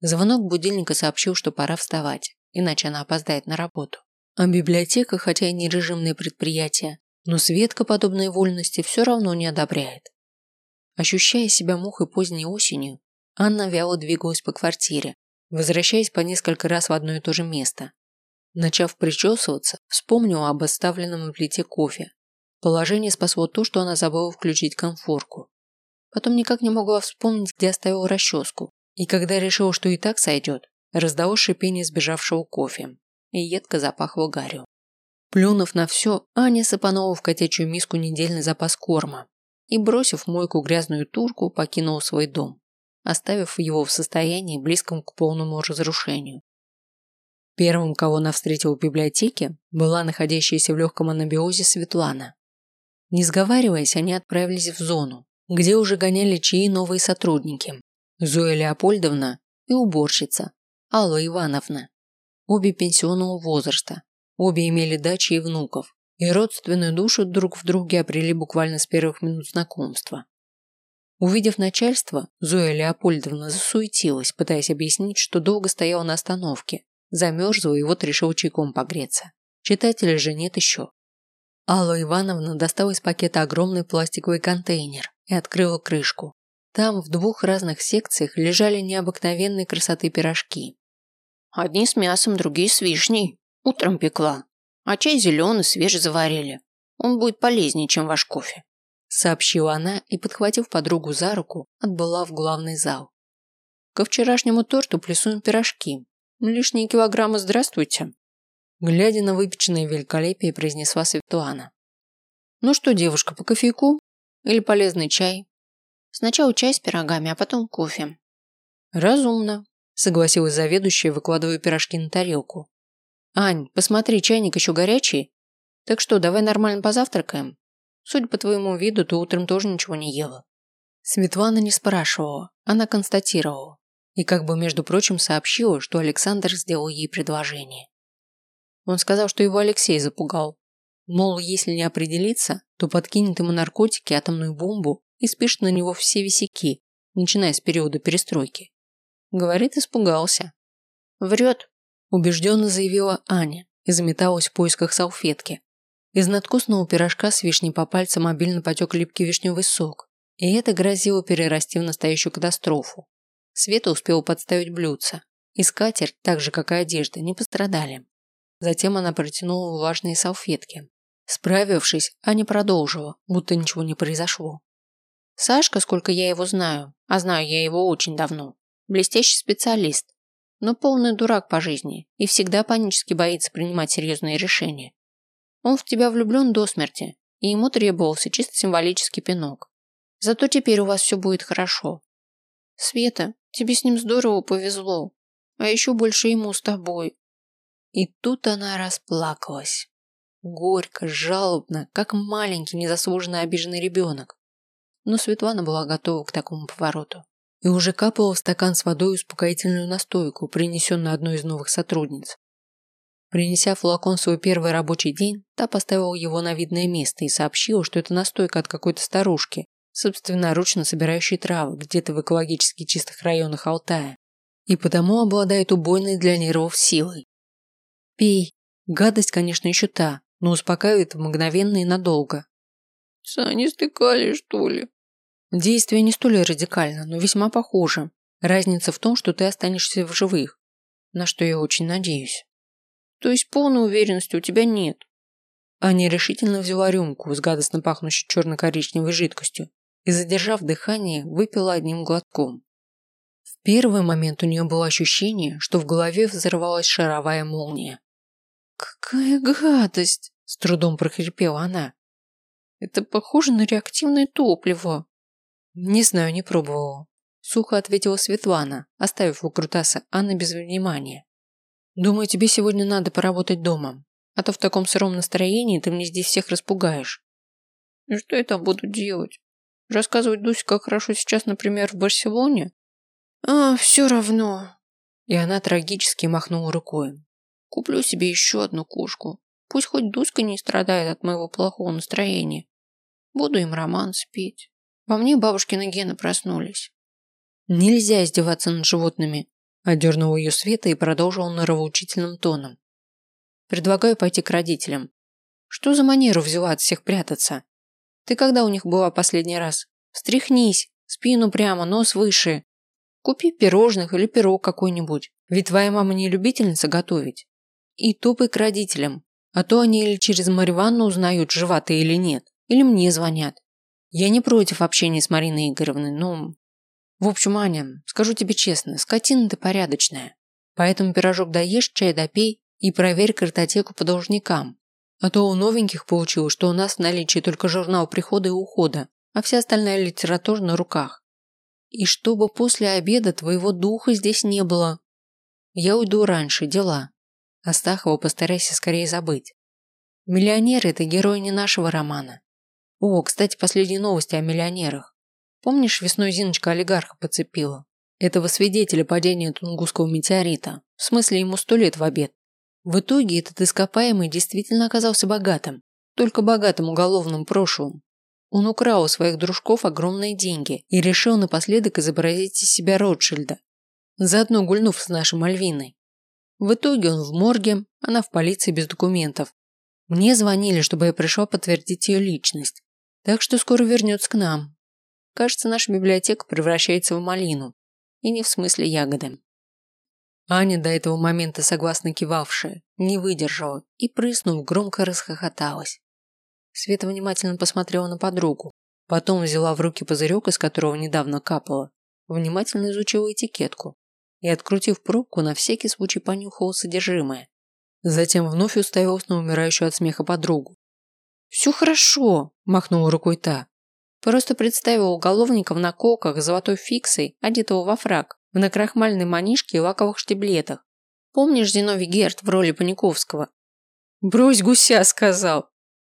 Звонок будильника сообщил, что пора вставать, иначе она опоздает на работу. А библиотека, хотя и не режимное предприятие, но Светка подобной вольности все равно не одобряет. Ощущая себя мухой поздней осенью, Анна вяло двигалась по квартире, возвращаясь по несколько раз в одно и то же место. Начав причесываться, вспомнила об оставленном на плите кофе. Положение спасло то, что она забыла включить конфорку. Потом никак не могла вспомнить, где оставила расческу. И когда решила, что и так сойдет, раздалось шипение сбежавшего кофе, и едко запахло гарью. Плюнув на все, Аня сыпанула в котячую миску недельный запас корма, и, бросив в мойку грязную турку, покинул свой дом, оставив его в состоянии близком к полному разрушению. Первым, кого она встретила в библиотеке, была находящаяся в легком анабиозе Светлана. Не сговариваясь, они отправились в зону, где уже гоняли чьи новые сотрудники – Зоя Леопольдовна и уборщица Алла Ивановна. Обе пенсионного возраста, обе имели дачи и внуков, и родственную душу друг в друге обрели буквально с первых минут знакомства. Увидев начальство, Зоя Леопольдовна засуетилась, пытаясь объяснить, что долго стояла на остановке, замерзла и вот решила чайком погреться. Читателя же нет еще. Алла Ивановна достала из пакета огромный пластиковый контейнер и открыла крышку. Там в двух разных секциях лежали необыкновенной красоты пирожки. Одни с мясом, другие с вишней. Утром пекла. А чай зеленый, свежий заварили. Он будет полезнее, чем ваш кофе. Сообщила она и, подхватив подругу за руку, отбыла в главный зал. Ко вчерашнему торту плюсуем пирожки. Лишние килограммы здравствуйте. Глядя на выпеченное великолепие, произнесла Светлана. Ну что, девушка, по кофейку? Или полезный чай? Сначала чай с пирогами, а потом кофе. Разумно, согласилась заведующая, выкладывая пирожки на тарелку. Ань, посмотри, чайник еще горячий. Так что, давай нормально позавтракаем. Судя по твоему виду, ты утром тоже ничего не ела. Светлана не спрашивала, она констатировала. И как бы, между прочим, сообщила, что Александр сделал ей предложение. Он сказал, что его Алексей запугал. Мол, если не определиться, то подкинет ему наркотики, атомную бомбу и спишет на него все висяки, начиная с периода перестройки. Говорит, испугался. Врет, убежденно заявила Аня и заметалась в поисках салфетки. Из надкусного пирожка с вишней по пальцам обильно потек липкий вишневый сок, и это грозило перерасти в настоящую катастрофу. Света успела подставить блюдце, и скатерть, так же как и одежда, не пострадали. Затем она протянула влажные салфетки. Справившись, Аня продолжила, будто ничего не произошло. Сашка, сколько я его знаю, а знаю я его очень давно, блестящий специалист, но полный дурак по жизни и всегда панически боится принимать серьезные решения. Он в тебя влюблен до смерти, и ему требовался чисто символический пинок. Зато теперь у вас все будет хорошо. Света, тебе с ним здорово повезло, а еще больше ему с тобой. И тут она расплакалась. Горько, жалобно, как маленький, незаслуженно обиженный ребенок. Но Светлана была готова к такому повороту и уже капала в стакан с водой успокоительную настойку, принесенную одной из новых сотрудниц. Принеся флакон в свой первый рабочий день, та поставила его на видное место и сообщила, что это настойка от какой-то старушки, собственноручно собирающей травы где-то в экологически чистых районах Алтая, и потому обладает убойной для нервов силой. Пей. Гадость, конечно, еще та, но успокаивает мгновенно и надолго. Цианистый калий, что ли? Действие не столь радикально, но весьма похоже. Разница в том, что ты останешься в живых, на что я очень надеюсь. То есть полной уверенности у тебя нет? Аня решительно взяла рюмку с гадостно пахнущей черно-коричневой жидкостью и, задержав дыхание, выпила одним глотком. В первый момент у нее было ощущение, что в голове взорвалась шаровая молния. «Какая гадость!» – с трудом прохрипела она. «Это похоже на реактивное топливо». «Не знаю, не пробовала», – сухо ответила Светлана, оставив выкрутаса Анны без внимания. «Думаю, тебе сегодня надо поработать дома, а то в таком сыром настроении ты мне здесь всех распугаешь». «И что я там буду делать? Рассказывать Дусе, как хорошо сейчас, например, в Барселоне?» «А, все равно». И она трагически махнула рукой. Куплю себе еще одну кошку. Пусть хоть Дуська не страдает от моего плохого настроения. Буду им роман спеть. Во мне бабушкины гены проснулись. Нельзя издеваться над животными. Одернула ее Света и продолжил нравоучительным тоном. Предлагаю пойти к родителям. Что за манеру взяла от всех прятаться? Ты когда у них была последний раз? Встряхнись, спину прямо, нос выше. Купи пирожных или пирог какой-нибудь. Ведь твоя мама не любительница готовить. И топай к родителям, а то они или через Марьванну узнают, жива ты или нет, или мне звонят. Я не против общения с Мариной Игоревной, но... В общем, Аня, скажу тебе честно, скотина ты порядочная. Поэтому пирожок доешь, чай допей и проверь картотеку по должникам. А то у новеньких получилось, что у нас в наличии только журнал прихода и ухода, а вся остальная литература на руках. И чтобы после обеда твоего духа здесь не было. Я уйду раньше, дела. Астахова постарайся скорее забыть. Миллионеры – это герои не нашего романа. О, кстати, последние новости о миллионерах. Помнишь, весной Зиночка олигарха подцепила? Этого свидетеля падения Тунгусского метеорита. В смысле, ему сто лет в обед. В итоге этот ископаемый действительно оказался богатым. Только богатым уголовным прошлым. Он украл у своих дружков огромные деньги и решил напоследок изобразить из себя Ротшильда, заодно гульнув с нашей Альвиной. В итоге он в морге, она в полиции без документов. Мне звонили, чтобы я пришел подтвердить ее личность. Так что скоро вернется к нам. Кажется, наша библиотека превращается в малину. И не в смысле ягоды. Аня, до этого момента согласно кивавшая, не выдержала и, прыснув, громко расхохоталась. Света внимательно посмотрела на подругу, потом взяла в руки пузырек, из которого недавно капала, внимательно изучила этикетку и, открутив пробку, на всякий случай понюхал содержимое. Затем вновь уставился на умирающую от смеха подругу. «Все хорошо», – махнула рукой та. Просто представила уголовника в наколках с золотой фиксой, одетого во фраг, в накрахмальной манишке и лаковых штиблетах. Помнишь Зиновий Герт в роли Паниковского? «Брось гуся», – сказал.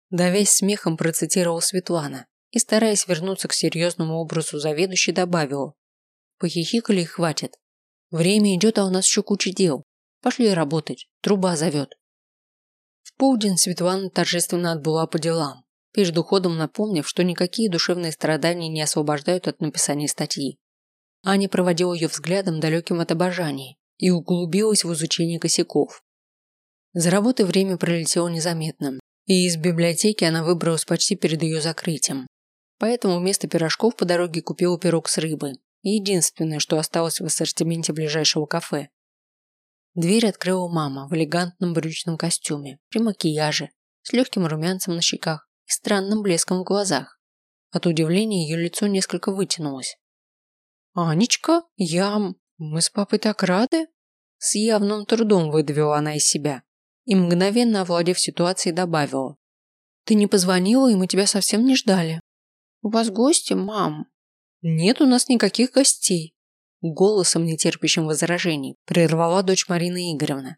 Давясь смехом процитировал Светлана и, стараясь вернуться к серьезному образу заведующей, добавила. Похихикали и хватит. Время идет, а у нас еще куча дел. Пошли работать. Труба зовет. В полдень Светлана торжественно отбыла по делам, перед уходом напомнив, что никакие душевные страдания не освобождают от написания статьи. Аня проводила ее взглядом далеким от обожания и углубилась в изучение косяков. За работой время пролетело незаметно, и из библиотеки она выбралась почти перед ее закрытием. Поэтому вместо пирожков по дороге купила пирог с рыбой Единственное, что осталось в ассортименте ближайшего кафе. Дверь открыла мама в элегантном брючном костюме, при макияже, с легким румянцем на щеках и странным блеском в глазах. От удивления ее лицо несколько вытянулось. «Анечка, я... Мы с папой так рады?» С явным трудом выдавила она из себя и, мгновенно овладев ситуацией, добавила, Ты не позвонила, и мы тебя совсем не ждали. У вас гости, мам? Нет у нас никаких гостей. Голосом, нетерпящим возражений, прервала дочь Марины Игоревна.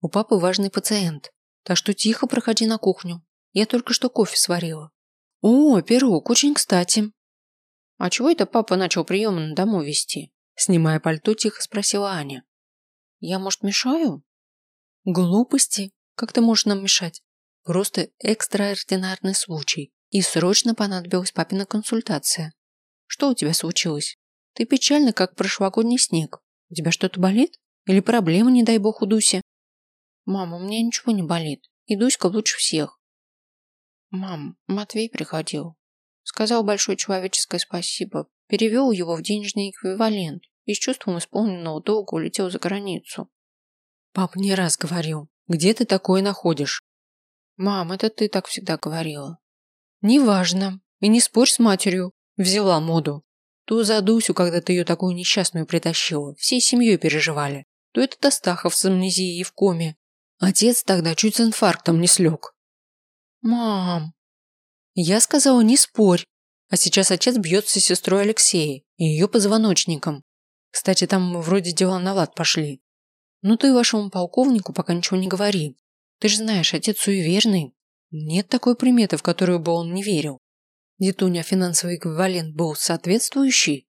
У папы важный пациент, так что тихо проходи на кухню. Я только что кофе сварила. О, пирог, очень кстати. А чего это папа начал приемы на дому вести? Снимая пальто, тихо спросила Аня. Я, может, мешаю? Глупости. Как ты можешь нам мешать? Просто экстраординарный случай. И срочно понадобилась папина консультация. Что у тебя случилось? Ты печально, как прошлогодний снег. У тебя что-то болит? Или проблемы, не дай бог, у Дуси? Мама, у меня ничего не болит. И Дуська лучше всех. Мам, Матвей приходил. Сказал большое человеческое спасибо. Перевел его в денежный эквивалент. И с чувством исполненного долга улетел за границу. Пап не раз говорил, где ты такое находишь? Мам, это ты так всегда говорила. Неважно. И не спорь с матерью. Взяла моду. То за Дусю, когда ты ее такую несчастную притащила, всей семьей переживали. То это Тастахов с амнезией и в коме. Отец тогда чуть с инфарктом не слег. Мам. Я сказала, не спорь. А сейчас отец бьется с сестрой Алексея и ее позвоночником. Кстати, там вроде дела на лад пошли. Ну ты вашему полковнику пока ничего не говори. Ты же знаешь, отец суеверный. Нет такой приметы, в которую бы он не верил. Детуня финансовый эквивалент был соответствующий?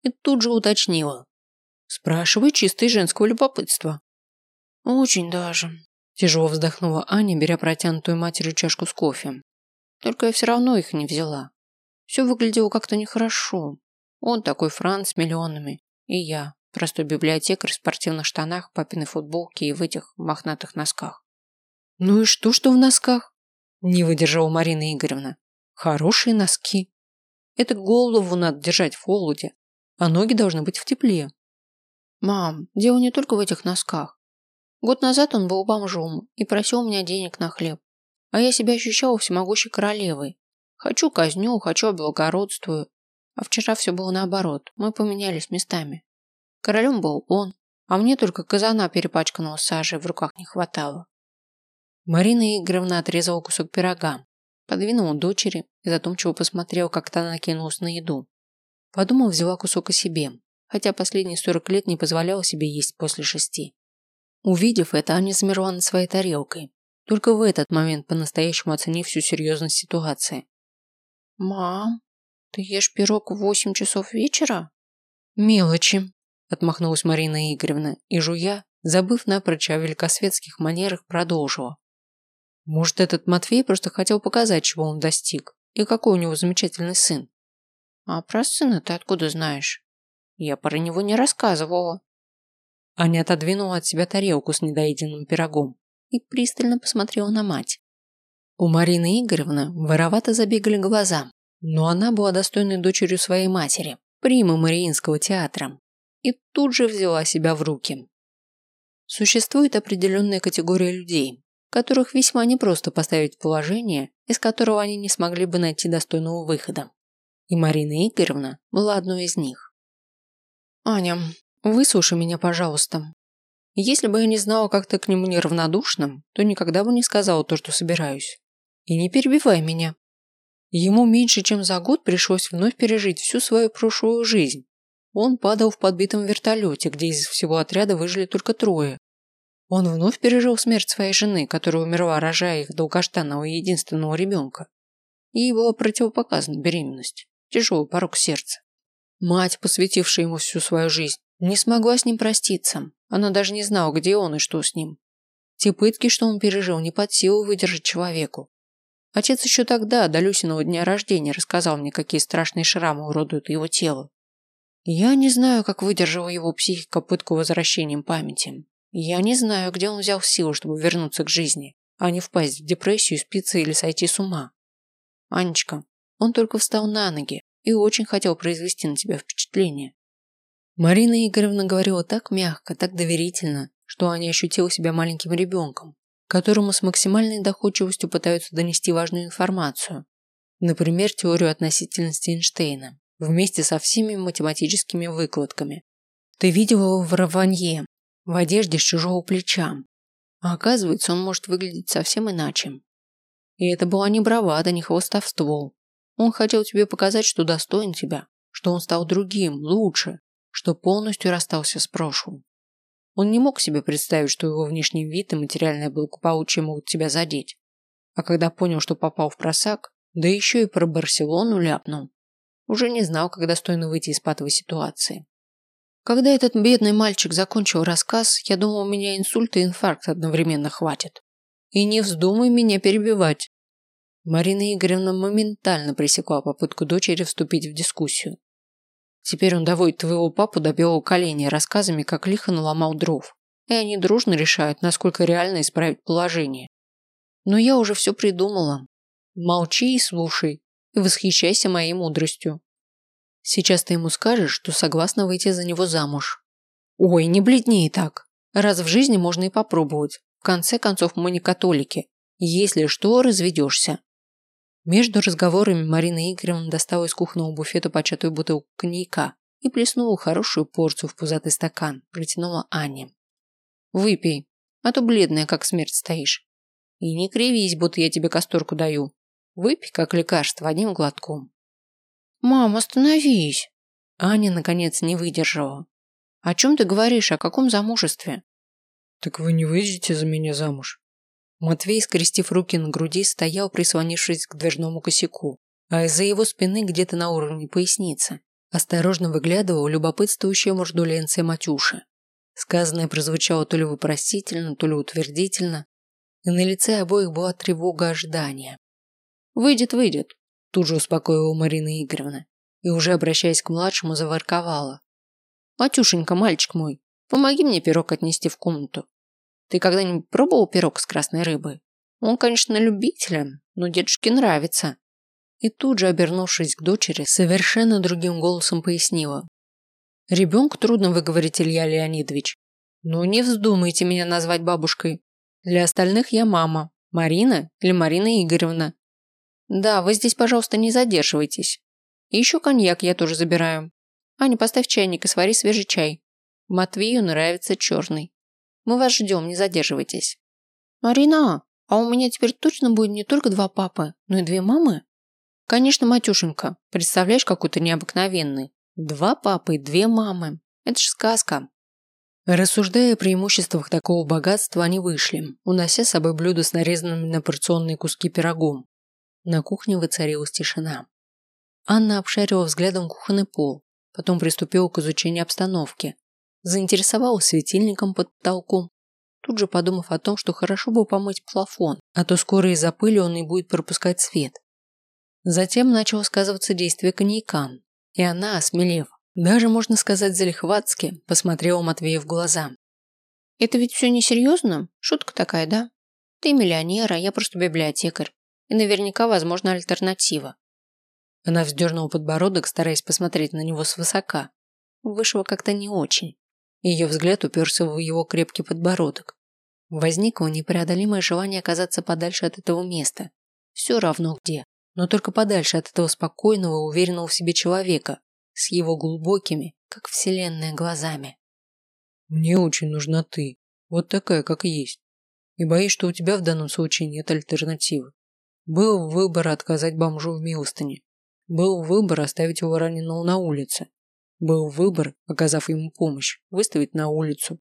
И тут же уточнила. Спрашивай чисто из женского любопытства. Очень даже. Тяжело вздохнула Аня, беря протянутую матерью чашку с кофе. Только я все равно их не взяла. Все выглядело как-то нехорошо. Он такой Франц с миллионами. И я, простой библиотекарь в спортивных штанах, папиной футболке и в этих мохнатых носках. Ну и что, что в носках? Не выдержала Марина Игоревна. Хорошие носки. Это голову надо держать в холоде, а ноги должны быть в тепле. Мам, дело не только в этих носках. Год назад он был бомжом и просил у меня денег на хлеб. А я себя ощущала всемогущей королевой. Хочу казню, хочу облагородствую. А вчера все было наоборот. Мы поменялись местами. Королем был он, а мне только казана перепачканного сажей в руках не хватало. Марина Игоревна отрезала кусок пирога, подвинула дочери и задумчиво посмотрела, как та накинулась на еду. Подумав, взяла кусок о себе, хотя последние сорок лет не позволяла себе есть после шести. Увидев это, Аня замерла над своей тарелкой, только в этот момент по-настоящему оценив всю серьезность ситуации. «Мам, ты ешь пирог в восемь часов вечера?» «Мелочи», – отмахнулась Марина Игоревна и, жуя, забыв напрочь о великосветских манерах, продолжила. Может, этот Матвей просто хотел показать, чего он достиг, и какой у него замечательный сын. А про сына ты откуда знаешь? Я про него не рассказывала. Аня отодвинула от себя тарелку с недоеденным пирогом и пристально посмотрела на мать. У Марины Игоревны воровато забегали глаза, но она была достойной дочерью своей матери, примы Мариинского театра, и тут же взяла себя в руки. Существует определенная категория людей, которых весьма непросто поставить в положение, из которого они не смогли бы найти достойного выхода. И Марина Игоревна была одной из них. «Аня, выслушай меня, пожалуйста. Если бы я не знала, как ты к нему неравнодушным, то никогда бы не сказала то, что собираюсь. И не перебивай меня. Ему меньше, чем за год пришлось вновь пережить всю свою прошлую жизнь. Он падал в подбитом вертолете, где из всего отряда выжили только трое, он вновь пережил смерть своей жены, которая умерла, рожая их долгожданного и единственного ребенка. Ей была противопоказана беременность, тяжелый порог сердца. Мать, посвятившая ему всю свою жизнь, не смогла с ним проститься. Она даже не знала, где он и что с ним. Те пытки, что он пережил, не под силу выдержать человеку. Отец еще тогда, до Люсиного дня рождения, рассказал мне, какие страшные шрамы уродуют его тело. Я не знаю, как выдержала его психика пытку возвращением памяти. Я не знаю, где он взял силу, чтобы вернуться к жизни, а не впасть в депрессию, спиться или сойти с ума. Анечка, он только встал на ноги и очень хотел произвести на тебя впечатление. Марина Игоревна говорила так мягко, так доверительно, что Аня ощутила себя маленьким ребенком, которому с максимальной доходчивостью пытаются донести важную информацию. Например, теорию относительности Эйнштейна, вместе со всеми математическими выкладками. Ты видела его в Раванье, в одежде с чужого плеча. А оказывается, он может выглядеть совсем иначе. И это была не бравада, не хвостовство. Он хотел тебе показать, что достоин тебя, что он стал другим, лучше, что полностью расстался с прошлым. Он не мог себе представить, что его внешний вид и материальное благополучие могут тебя задеть. А когда понял, что попал в просак, да еще и про Барселону ляпнул, уже не знал, как достойно выйти из патовой ситуации. Когда этот бедный мальчик закончил рассказ, я думал, у меня инсульт и инфаркт одновременно хватит. И не вздумай меня перебивать. Марина Игоревна моментально пресекла попытку дочери вступить в дискуссию. Теперь он доводит твоего папу до белого коленя рассказами, как лихо наломал дров. И они дружно решают, насколько реально исправить положение. Но я уже все придумала. Молчи и слушай, и восхищайся моей мудростью. Сейчас ты ему скажешь, что согласна выйти за него замуж. Ой, не бледней так. Раз в жизни можно и попробовать. В конце концов, мы не католики. Если что, разведешься. Между разговорами Марина Игоревна достала из кухонного буфета початую бутылку коньяка и плеснула хорошую порцию в пузатый стакан, протянула Ане. «Выпей, а то бледная, как смерть стоишь. И не кривись, будто я тебе касторку даю. Выпей, как лекарство, одним глотком». «Мам, остановись!» Аня, наконец, не выдержала. «О чем ты говоришь? О каком замужестве?» «Так вы не выйдете за меня замуж?» Матвей, скрестив руки на груди, стоял, прислонившись к дверному косяку, а из-за его спины где-то на уровне поясницы осторожно выглядывала любопытствующая мордуленция Матюши. Сказанное прозвучало то ли вопросительно, то ли утвердительно, и на лице обоих была тревога ожидания. «Выйдет, выйдет», – тут же успокоила Марина Игоревна, и уже обращаясь к младшему, заворковала. «Матюшенька, мальчик мой, помоги мне пирог отнести в комнату. Ты когда-нибудь пробовал пирог с красной рыбой? Он, конечно, любителям, но дедушке нравится. И тут же, обернувшись к дочери, совершенно другим голосом пояснила. Ребенку трудно выговорить, Илья Леонидович. Но не вздумайте меня назвать бабушкой. Для остальных я мама. Марина или Марина Игоревна. Да, вы здесь, пожалуйста, не задерживайтесь. И еще коньяк я тоже забираю. Аня, поставь чайник и свари свежий чай. Матвею нравится черный. Мы вас ждем, не задерживайтесь. Марина, а у меня теперь точно будет не только два папы, но и две мамы? Конечно, Матюшенька, представляешь, какой то необыкновенный. Два папы и две мамы. Это ж сказка. Рассуждая о преимуществах такого богатства, они вышли, унося с собой блюдо с нарезанными на порционные куски пирогом. На кухне воцарилась тишина. Анна обшарила взглядом кухонный пол, потом приступила к изучению обстановки, заинтересовалась светильником под потолком, тут же подумав о том, что хорошо бы помыть плафон, а то скоро из-за пыли он и будет пропускать свет. Затем начало сказываться действие коньяка, и она, осмелев, даже, можно сказать, залихватски, посмотрела Матвею в глаза. «Это ведь все несерьезно? Шутка такая, да? Ты миллионер, а я просто библиотекарь. И наверняка возможна альтернатива». Она вздернула подбородок, стараясь посмотреть на него свысока. Вышло как-то не очень. Ее взгляд уперся в его крепкий подбородок. Возникло непреодолимое желание оказаться подальше от этого места. Все равно где, но только подальше от этого спокойного, уверенного в себе человека, с его глубокими, как вселенная, глазами. «Мне очень нужна ты, вот такая, как есть. И боюсь, что у тебя в данном случае нет альтернативы. Был выбор отказать бомжу в милостыне. Был выбор оставить его раненого на улице. Был выбор, оказав ему помощь, выставить на улицу.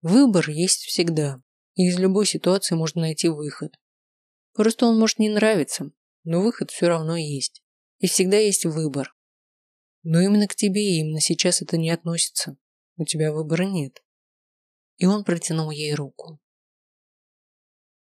Выбор есть всегда, и из любой ситуации можно найти выход. Просто он может не нравиться, но выход все равно есть. И всегда есть выбор. Но именно к тебе и именно сейчас это не относится. У тебя выбора нет. И он протянул ей руку.